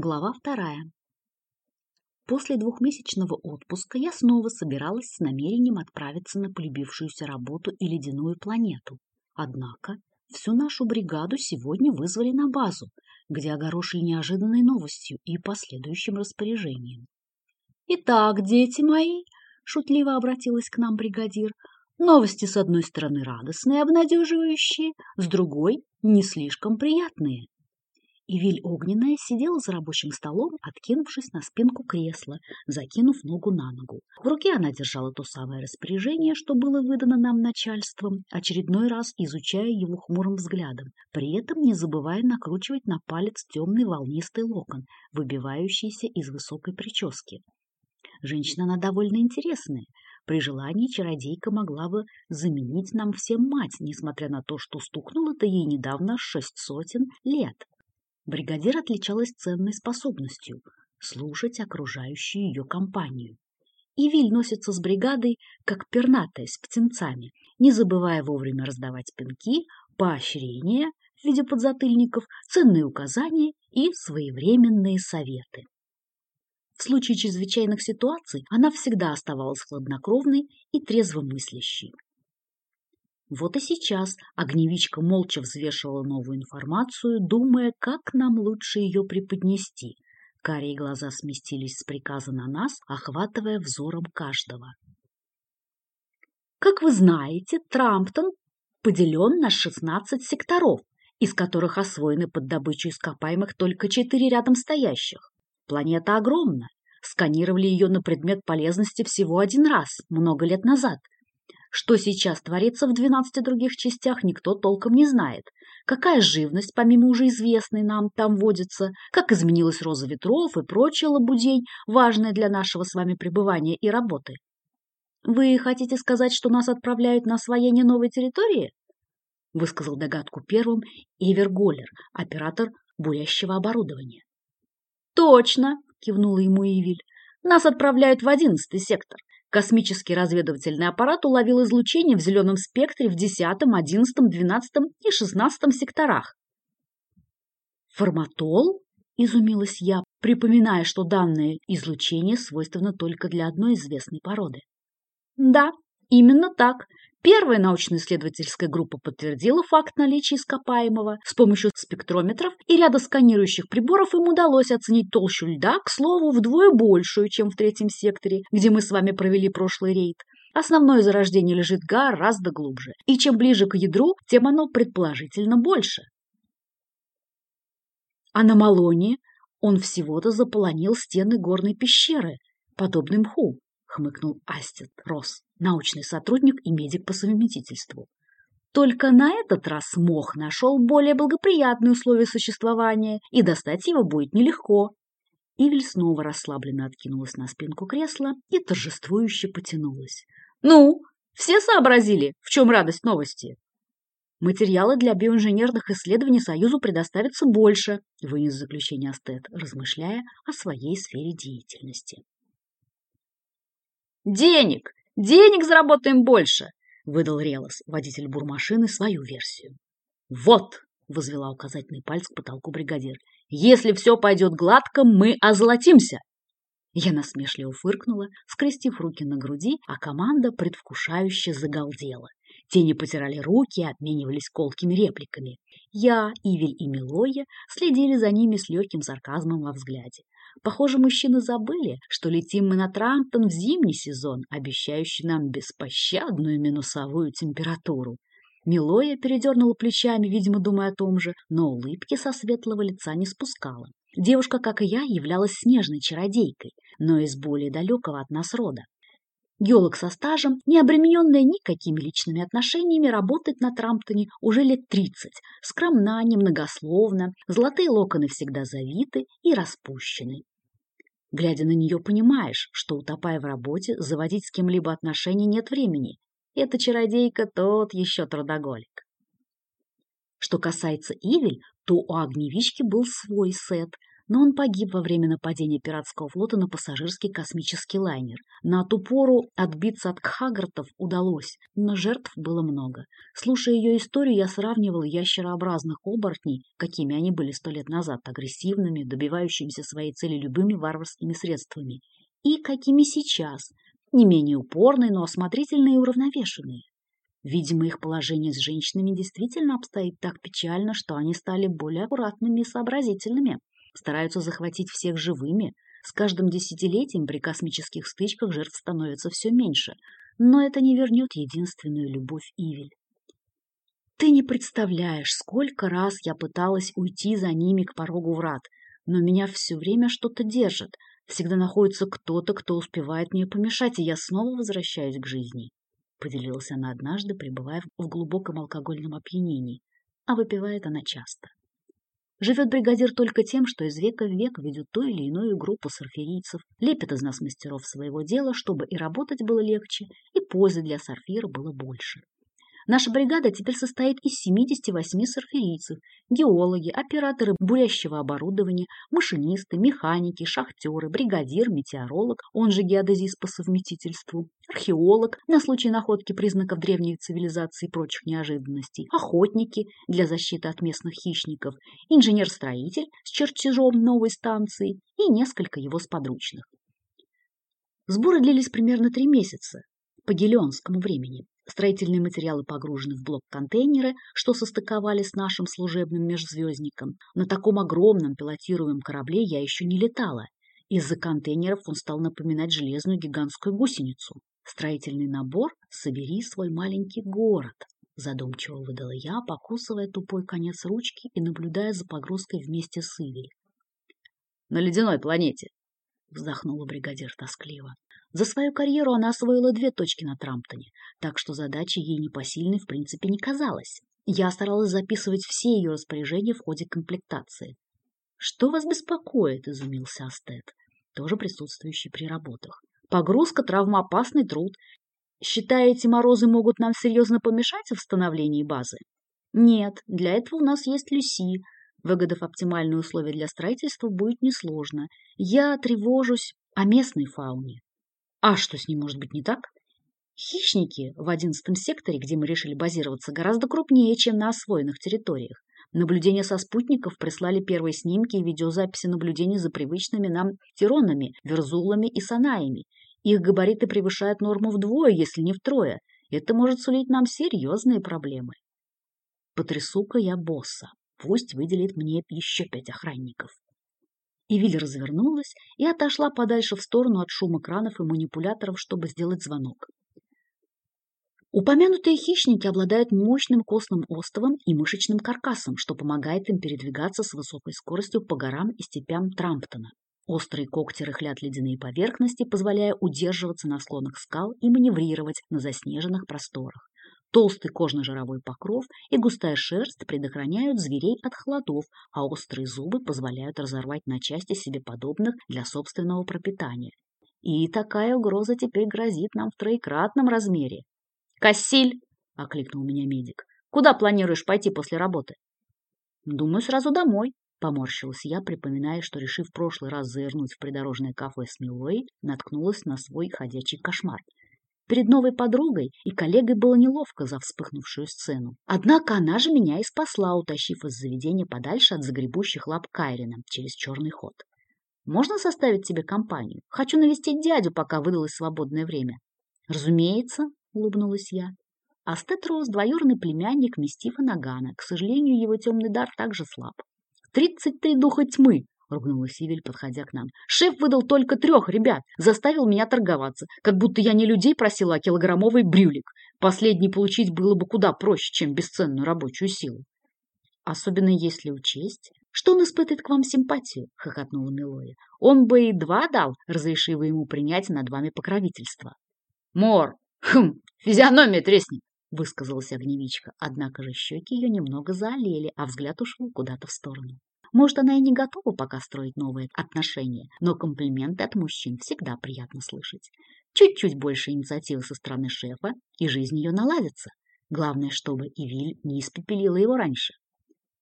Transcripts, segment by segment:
Глава вторая. После двухмесячного отпуска я снова собиралась с намерением отправиться на полюбившуюся работу и ледяную планету. Однако всю нашу бригаду сегодня вызвали на базу, где огорошили неожиданной новостью и последующим распоряжением. «Итак, дети мои», — шутливо обратилась к нам бригадир, «новости с одной стороны радостные, обнадеживающие, с другой — не слишком приятные». И Виль Огненная сидела за рабочим столом, откинувшись на спинку кресла, закинув ногу на ногу. В руке она держала то самое распоряжение, что было выдано нам начальством, очередной раз изучая его хмурым взглядом, при этом не забывая накручивать на палец темный волнистый локон, выбивающийся из высокой прически. Женщина она довольно интересная. При желании чародейка могла бы заменить нам всем мать, несмотря на то, что стукнуло-то ей недавно шесть сотен лет. Бригадир отличалась ценной способностью слушать окружающую ее компанию. И Виль носится с бригадой, как пернатая с птенцами, не забывая вовремя раздавать пинки, поощрения в виде подзатыльников, ценные указания и своевременные советы. В случае чрезвычайных ситуаций она всегда оставалась хладнокровной и трезвомыслящей. Вот и сейчас огневичка молча взвешивала новую информацию, думая, как нам лучше ее преподнести. Карие глаза сместились с приказа на нас, охватывая взором каждого. Как вы знаете, Трамптон поделен на 16 секторов, из которых освоены под добычу ископаемых только четыре рядом стоящих. Планета огромна. Сканировали ее на предмет полезности всего один раз, много лет назад – что сейчас творится в двенадцати других частях, никто толком не знает. Какая живность, помимо уже известной нам, там водится, как изменилась роза ветров и прочая лабудень, важная для нашего с вами пребывания и работы. Вы хотите сказать, что нас отправляют на освоение новой территории? Высказал догадку первым Ивер Голлер, оператор бурящего оборудования. Точно, кивнула ему Ивиль. Нас отправляют в одиннадцатый сектор. Космический разведывательный аппарат уловил излучение в зеленом спектре в 10, 11, 12 и 16 секторах. «Форматол?» – изумилась я, припоминая, что данное излучение свойственно только для одной известной породы. «Да, именно так. Первая научно-исследовательская группа подтвердила факт наличия ископаемого. С помощью спектрометров и ряда сканирующих приборов им удалось оценить толщу льда, к слову, вдвое большую, чем в третьем секторе, где мы с вами провели прошлый рейд. Основное зарождение лежит гораздо глубже, и чем ближе к ядру, тем оно предположительно больше. А на Малоне он всего-то заполонил стены горной пещеры, подобной мху, хмыкнул Астет Росс научный сотрудник и медик по совместительству. Только на этот раз мох нашел более благоприятные условия существования, и достать его будет нелегко. Ивель снова расслабленно откинулась на спинку кресла и торжествующе потянулась. «Ну, все сообразили, в чем радость новости?» «Материалы для биоинженерных исследований Союзу предоставятся больше», вынес заключение Астет, размышляя о своей сфере деятельности. «Денег! Денег заработаем больше, выдал Релос, водитель бурмашины, свою версию. Вот, возвела указательный палец к потолку бригадир. Если все пойдет гладко, мы озолотимся. Я насмешливо фыркнула, скрестив руки на груди, а команда предвкушающе загалдела. Тени потирали руки и обменивались колкими репликами. Я, Ивель и Милоя следили за ними с легким сарказмом во взгляде. Похоже, мужчины забыли, что летим мы на Трамптон в зимний сезон, обещающий нам беспощадную минусовую температуру. Милоя передернула плечами, видимо, думая о том же, но улыбки со светлого лица не спускала. Девушка, как и я, являлась снежной чародейкой, но из более далекого от нас рода. Геолог со стажем, не обремененная никакими личными отношениями, работает на Трамптоне уже лет тридцать. Скромна, немногословна, золотые локоны всегда завиты и распущены. Глядя на нее, понимаешь, что, утопая в работе, заводить с кем-либо отношения нет времени. Эта чародейка тот еще трудоголик. Что касается Ивель, то у огневички был свой сет, но он погиб во время нападения пиратского флота на пассажирский космический лайнер. На ту пору отбиться от кхагартов удалось, но жертв было много. Слушая ее историю, я сравнивал ящерообразных оборотней, какими они были сто лет назад, агрессивными, добивающимися своей цели любыми варварскими средствами, и какими сейчас, не менее упорные, но осмотрительные и уравновешенные. Видимо, их положение с женщинами действительно обстоит так печально, что они стали более аккуратными и сообразительными, стараются захватить всех живыми. С каждым десятилетием при космических стычках жертв становится все меньше, но это не вернет единственную любовь Ивель. Ты не представляешь, сколько раз я пыталась уйти за ними к порогу врат, но меня все время что-то держит. Всегда находится кто-то, кто успевает мне помешать, и я снова возвращаюсь к жизни. Поделилась она однажды, пребывая в глубоком алкогольном опьянении, а выпивает она часто. Живет бригадир только тем, что из века в век ведет ту или иную группу сарфирийцев, лепит из нас мастеров своего дела, чтобы и работать было легче, и пользы для сарфира было больше. Наша бригада теперь состоит из 78 сарферийцев, геологи, операторы бурящего оборудования, машинисты, механики, шахтеры, бригадир, метеоролог, он же геодезист по совместительству, археолог на случай находки признаков древней цивилизации и прочих неожиданностей, охотники для защиты от местных хищников, инженер-строитель с чертежом новой станции и несколько его сподручных. Сборы длились примерно три месяца по гелионскому времени. Строительные материалы погружены в блок-контейнеры, что состыковали с нашим служебным межзвездником. На таком огромном пилотируемом корабле я еще не летала. Из-за контейнеров он стал напоминать железную гигантскую гусеницу. Строительный набор «Собери свой маленький город», задумчиво выдала я, покусывая тупой конец ручки и наблюдая за погрузкой вместе с Ивель. «На ледяной планете», — вздохнула бригадир тоскливо. За свою карьеру она освоила две точки на Трамптоне, так что задача ей непосильной в принципе не казалась. Я старалась записывать все ее распоряжения в ходе комплектации. «Что вас беспокоит?» – изумился Астет, тоже присутствующий при работах. «Погрузка – травмоопасный труд. Считаете, морозы могут нам серьезно помешать в восстановлении базы?» «Нет, для этого у нас есть Люси. Выгодав оптимальные условия для строительства, будет несложно. Я тревожусь о местной фауне. А что с ним может быть не так? Хищники в одиннадцатом секторе, где мы решили базироваться, гораздо крупнее, чем на освоенных территориях. Наблюдения со спутников прислали первые снимки и видеозаписи наблюдений за привычными нам тиронами, верзулами и санаями. Их габариты превышают норму вдвое, если не втрое. Это может сулить нам серьезные проблемы. Потрясу-ка я босса. Пусть выделит мне еще пять охранников. Ивиль развернулась и отошла подальше в сторону от шума кранов и манипуляторов, чтобы сделать звонок. Упомянутые хищники обладают мощным костным остовом и мышечным каркасом, что помогает им передвигаться с высокой скоростью по горам и степям Трамптона. Острые когти рыхлят ледяные поверхности, позволяя удерживаться на склонах скал и маневрировать на заснеженных просторах. Толстый кожно-жировой покров и густая шерсть предохраняют зверей от холодов, а острые зубы позволяют разорвать на части себе подобных для собственного пропитания. И такая угроза теперь грозит нам в троекратном размере. «Кассиль!» — окликнул меня медик. «Куда планируешь пойти после работы?» «Думаю, сразу домой», — поморщилась я, припоминая, что, решив в прошлый раз завернуть в придорожное кафе с Милой, наткнулась на свой ходячий кошмар — Перед новой подругой и коллегой было неловко за вспыхнувшую сцену. Однако она же меня и спасла, утащив из заведения подальше от загребущих лап Кайрина через черный ход. «Можно составить тебе компанию? Хочу навестить дядю, пока выдалось свободное время». «Разумеется», — улыбнулась я. Астет Рос — двоюродный племянник Мистифа Нагана. К сожалению, его темный дар также слаб. «Тридцать три духа тьмы!» — ругнулась Сивель, подходя к нам. «Шеф выдал только трех ребят, заставил меня торговаться, как будто я не людей просила, а килограммовый брюлик. Последний получить было бы куда проще, чем бесценную рабочую силу». «Особенно если учесть, что он испытывает к вам симпатию», — хохотнула Милоя. «Он бы и два дал, разрешив ему принять над вами покровительство». «Мор! Хм! Физиономия треснет!» — высказалась огневичка, однако же щеки ее немного заолели, а взгляд ушел куда-то в сторону. Может, она и не готова пока строить новые отношения, но комплименты от мужчин всегда приятно слышать. Чуть-чуть больше инициативы со стороны шефа, и жизнь ее наладится. Главное, чтобы Ивиль не испепелила его раньше.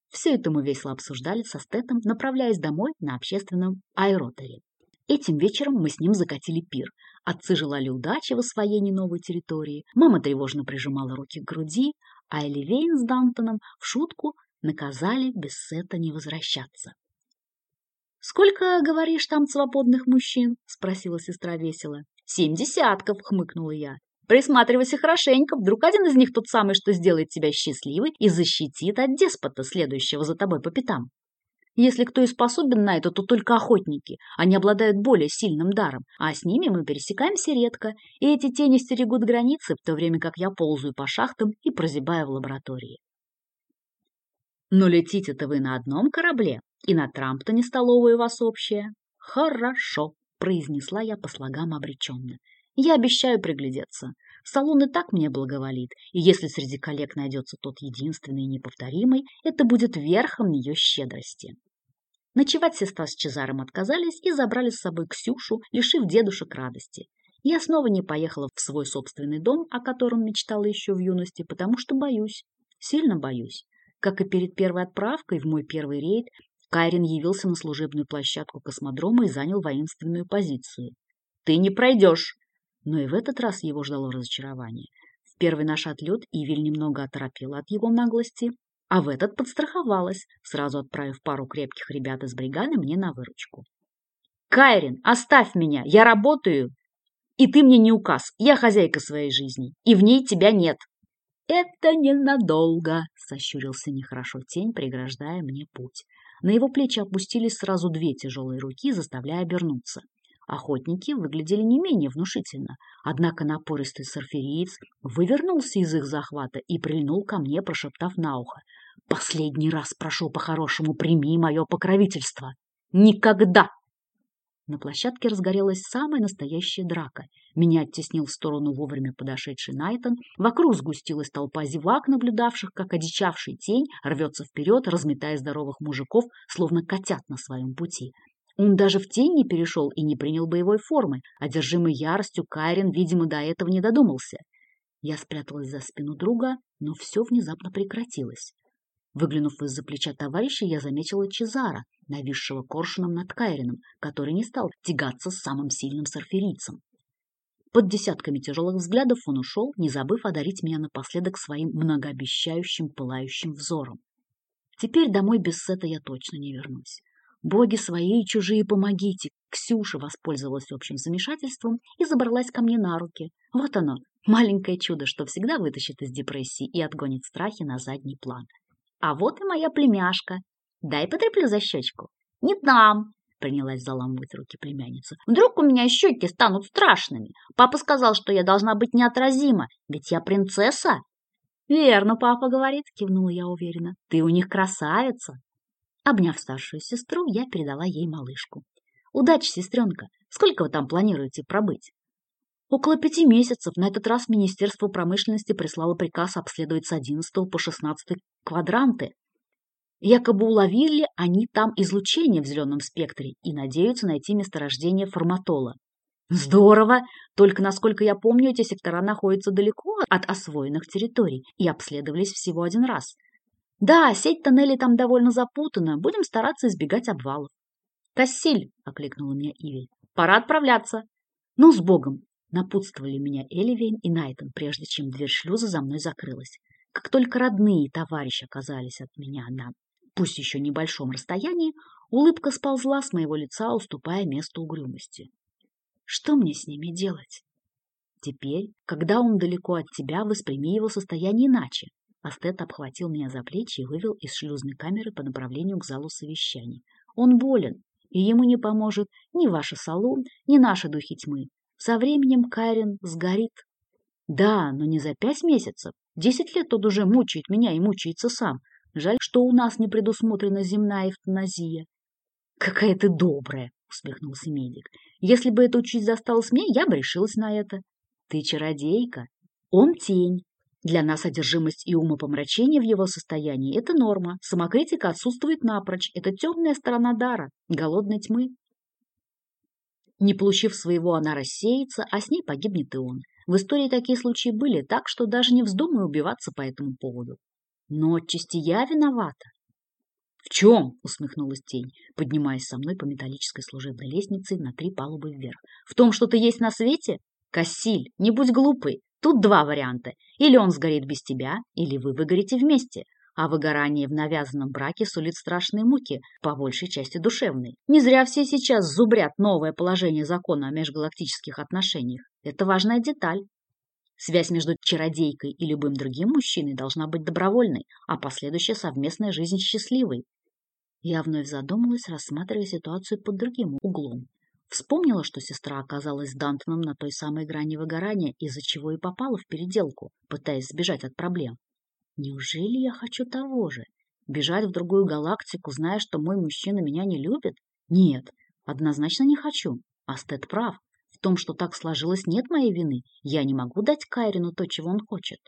Все это мы весело обсуждали со Стетом, направляясь домой на общественном аэроторе. Этим вечером мы с ним закатили пир. Отцы желали удачи в освоении новой территории, мама тревожно прижимала руки к груди, а Эливейн с Дантоном в шутку наказали без сета не возвращаться. «Сколько, говоришь, там свободных мужчин?» — спросила сестра весело. «Семь десятков», — хмыкнула я. «Присматривайся хорошенько, вдруг один из них тот самый, что сделает тебя счастливой и защитит от деспота, следующего за тобой по пятам». Если кто и способен на это, то только охотники. Они обладают более сильным даром, а с ними мы пересекаемся редко, и эти тени стерегут границы, в то время как я ползаю по шахтам и прозябаю в лаборатории. Но летите-то вы на одном корабле, и на Трамптоне столовая у вас общая. Хорошо, произнесла я по слогам обреченно. Я обещаю приглядеться. Салон и так мне благоволит, и если среди коллег найдется тот единственный и неповторимый, это будет верхом ее щедрости. Ночевать сестра с Чезаром отказались и забрали с собой Ксюшу, лишив дедушек радости. Я снова не поехала в свой собственный дом, о котором мечтала еще в юности, потому что боюсь, сильно боюсь. Как и перед первой отправкой в мой первый рейд, Кайрин явился на служебную площадку космодрома и занял воинственную позицию. «Ты не пройдешь!» Но и в этот раз его ждало разочарование. В первый наш отлет Ивель немного оторопела от его наглости, а в этот подстраховалась, сразу отправив пару крепких ребят из бригады мне на выручку. «Кайрин, оставь меня! Я работаю! И ты мне не указ! Я хозяйка своей жизни, и в ней тебя нет!» «Это ненадолго!» — сощурился нехорошо тень, преграждая мне путь. На его плечи опустились сразу две тяжелые руки, заставляя обернуться. Охотники выглядели не менее внушительно, однако напористый сарфериец вывернулся из их захвата и прильнул ко мне, прошептав на ухо. «Последний раз прошу по-хорошему, прими мое покровительство! Никогда!» На площадке разгорелась самая настоящая драка. Меня оттеснил в сторону вовремя подошедший Найтон. Вокруг сгустилась толпа зевак, наблюдавших, как одичавший тень рвется вперед, разметая здоровых мужиков, словно котят на своем пути. Он даже в тень не перешел и не принял боевой формы. Одержимый яростью, Кайрин, видимо, до этого не додумался. Я спряталась за спину друга, но все внезапно прекратилось. Выглянув из-за плеча товарища, я заметила Чезара, нависшего коршуном над Кайрином, который не стал тягаться с самым сильным сарферийцем. Под десятками тяжелых взглядов он ушел, не забыв одарить меня напоследок своим многообещающим пылающим взором. Теперь домой без сета я точно не вернусь. Боги свои и чужие, помогите! Ксюша воспользовалась общим замешательством и забралась ко мне на руки. Вот оно, маленькое чудо, что всегда вытащит из депрессии и отгонит страхи на задний план. А вот и моя племяшка. Дай потреплю за щечку. Не дам, принялась заламывать руки племянница. Вдруг у меня щеки станут страшными. Папа сказал, что я должна быть неотразима, ведь я принцесса. Верно, папа говорит, кивнула я уверенно. Ты у них красавица. Обняв старшую сестру, я передала ей малышку. «Удачи, сестренка! Сколько вы там планируете пробыть?» Около пяти месяцев на этот раз Министерство промышленности прислало приказ обследовать с 11 по 16 квадранты. Якобы уловили они там излучение в зеленом спектре и надеются найти месторождение форматола. Здорово! Только, насколько я помню, эти сектора находятся далеко от освоенных территорий и обследовались всего один раз. Да, сеть тоннелей там довольно запутана. Будем стараться избегать обвалов. Тассиль, окликнула меня Иви. Пора отправляться. Ну, с Богом! Напутствовали меня Эливейн и Найтон, прежде чем дверь шлюза за мной закрылась. Как только родные и товарищи оказались от меня на, пусть еще небольшом расстоянии, улыбка сползла с моего лица, уступая место угрюмости. Что мне с ними делать? Теперь, когда он далеко от тебя, восприми его состояние иначе. Астет обхватил меня за плечи и вывел из шлюзной камеры по направлению к залу совещаний. Он болен, и ему не поможет ни ваша салон, ни наши духи тьмы. Со временем Кайрен сгорит. Да, но не за пять месяцев. Десять лет тот уже мучает меня и мучается сам. Жаль, что у нас не предусмотрена земная эвтаназия. Какая ты добрая, усмехнулся медик. Если бы эта участь засталась мне, я бы решилась на это. Ты чародейка, он тень, для нас одержимость и умопомрачение в его состоянии – это норма. Самокритика отсутствует напрочь. Это темная сторона дара, голодной тьмы. Не получив своего, она рассеется, а с ней погибнет и он. В истории такие случаи были, так что даже не вздумай убиваться по этому поводу. Но отчасти я виновата. В чем? усмехнулась тень, поднимаясь со мной по металлической служебной лестнице на три палубы вверх. В том, что ты есть на свете? Кассиль, не будь глупый. Тут два варианта. Или он сгорит без тебя, или вы выгорите вместе. А выгорание в навязанном браке сулит страшные муки, по большей части душевные. Не зря все сейчас зубрят новое положение закона о межгалактических отношениях. Это важная деталь. Связь между чародейкой и любым другим мужчиной должна быть добровольной, а последующая совместная жизнь счастливой. Я вновь задумалась, рассматривая ситуацию под другим углом. Вспомнила, что сестра оказалась Дантоном на той самой грани выгорания, из-за чего и попала в переделку, пытаясь сбежать от проблем. Неужели я хочу того же? Бежать в другую галактику, зная, что мой мужчина меня не любит? Нет, однозначно не хочу. Астет прав. В том, что так сложилось, нет моей вины. Я не могу дать Кайрину то, чего он хочет.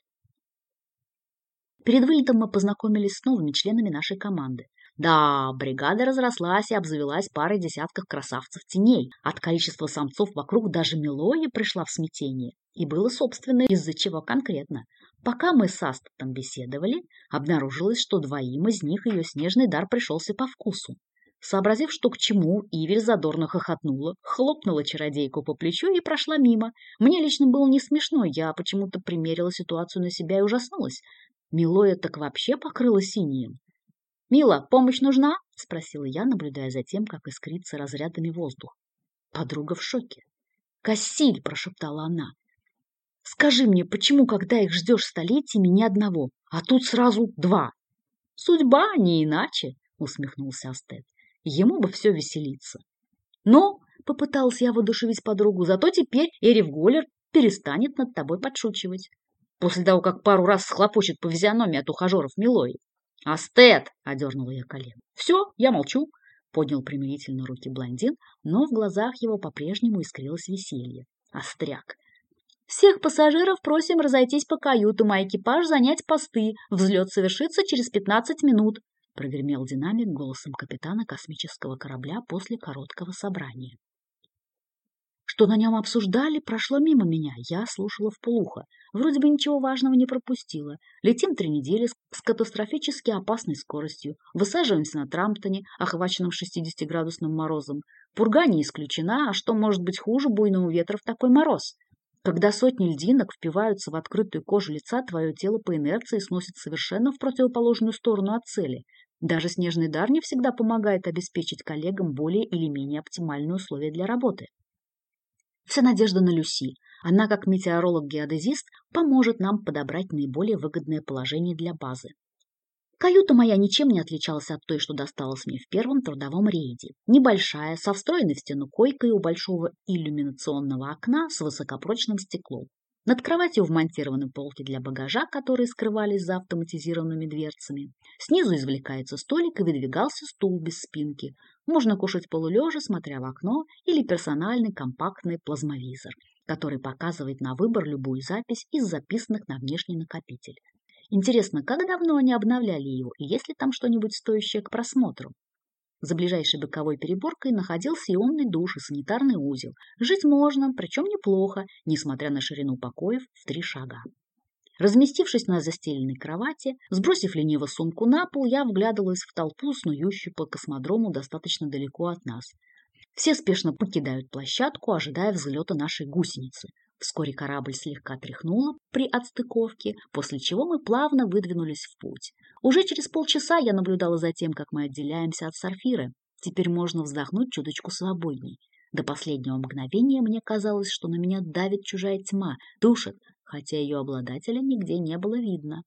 Перед вылетом мы познакомились с новыми членами нашей команды. Да, бригада разрослась и обзавелась парой десятков красавцев-теней. От количества самцов вокруг даже Мелоя пришла в смятение. И было, собственно, из-за чего конкретно. Пока мы с Астатом беседовали, обнаружилось, что двоим из них ее снежный дар пришелся по вкусу. Сообразив, что к чему, Ивель задорно хохотнула, хлопнула чародейку по плечу и прошла мимо. Мне лично было не смешно, я почему-то примерила ситуацию на себя и ужаснулась. Милоя так вообще покрыла синим. «Мила, помощь нужна?» — спросила я, наблюдая за тем, как искрится разрядами воздух. Подруга в шоке. «Кассиль!» — прошептала она. «Скажи мне, почему, когда их ждешь столетиями, ни одного, а тут сразу два?» «Судьба не иначе!» — усмехнулся Астет. Ему бы все веселиться. Но, попытался я воодушевить подругу, зато теперь Эриф Голлер перестанет над тобой подшучивать. После того, как пару раз схлопочет по физиономии от ухажеров Милои. «Астет!» — одернула я колен. «Все, я молчу», — поднял примирительно руки блондин, но в глазах его по-прежнему искрилось веселье. Остряк. «Всех пассажиров просим разойтись по каютам, а экипаж занять посты. Взлет совершится через пятнадцать минут прогремел динамик голосом капитана космического корабля после короткого собрания. Что на нем обсуждали, прошло мимо меня. Я слушала вполуха. Вроде бы ничего важного не пропустила. Летим три недели с катастрофически опасной скоростью. Высаживаемся на Трамптоне, охваченном 60-градусным морозом. Пурга не исключена, а что может быть хуже буйного ветра в такой мороз? Когда сотни льдинок впиваются в открытую кожу лица, твое тело по инерции сносит совершенно в противоположную сторону от цели. Даже снежный дар не всегда помогает обеспечить коллегам более или менее оптимальные условия для работы. Вся надежда на Люси. Она, как метеоролог-геодезист, поможет нам подобрать наиболее выгодное положение для базы. Каюта моя ничем не отличалась от той, что досталась мне в первом трудовом рейде. Небольшая, со встроенной в стену койкой у большого иллюминационного окна с высокопрочным стеклом. Над кроватью вмонтированы полки для багажа, которые скрывались за автоматизированными дверцами. Снизу извлекается столик и выдвигался стул без спинки. Можно кушать полулежа, смотря в окно, или персональный компактный плазмовизор, который показывает на выбор любую запись из записанных на внешний накопитель. Интересно, как давно они обновляли его, и есть ли там что-нибудь стоящее к просмотру? За ближайшей боковой переборкой находился ионный душ и санитарный узел. Жить можно, причем неплохо, несмотря на ширину покоев в три шага. Разместившись на застеленной кровати, сбросив лениво сумку на пол, я вглядывалась в толпу, снующую по космодрому достаточно далеко от нас. Все спешно покидают площадку, ожидая взлета нашей гусеницы. Вскоре корабль слегка тряхнуло при отстыковке, после чего мы плавно выдвинулись в путь. Уже через полчаса я наблюдала за тем, как мы отделяемся от Сарфиры. Теперь можно вздохнуть чуточку свободней. До последнего мгновения мне казалось, что на меня давит чужая тьма, душит, хотя ее обладателя нигде не было видно.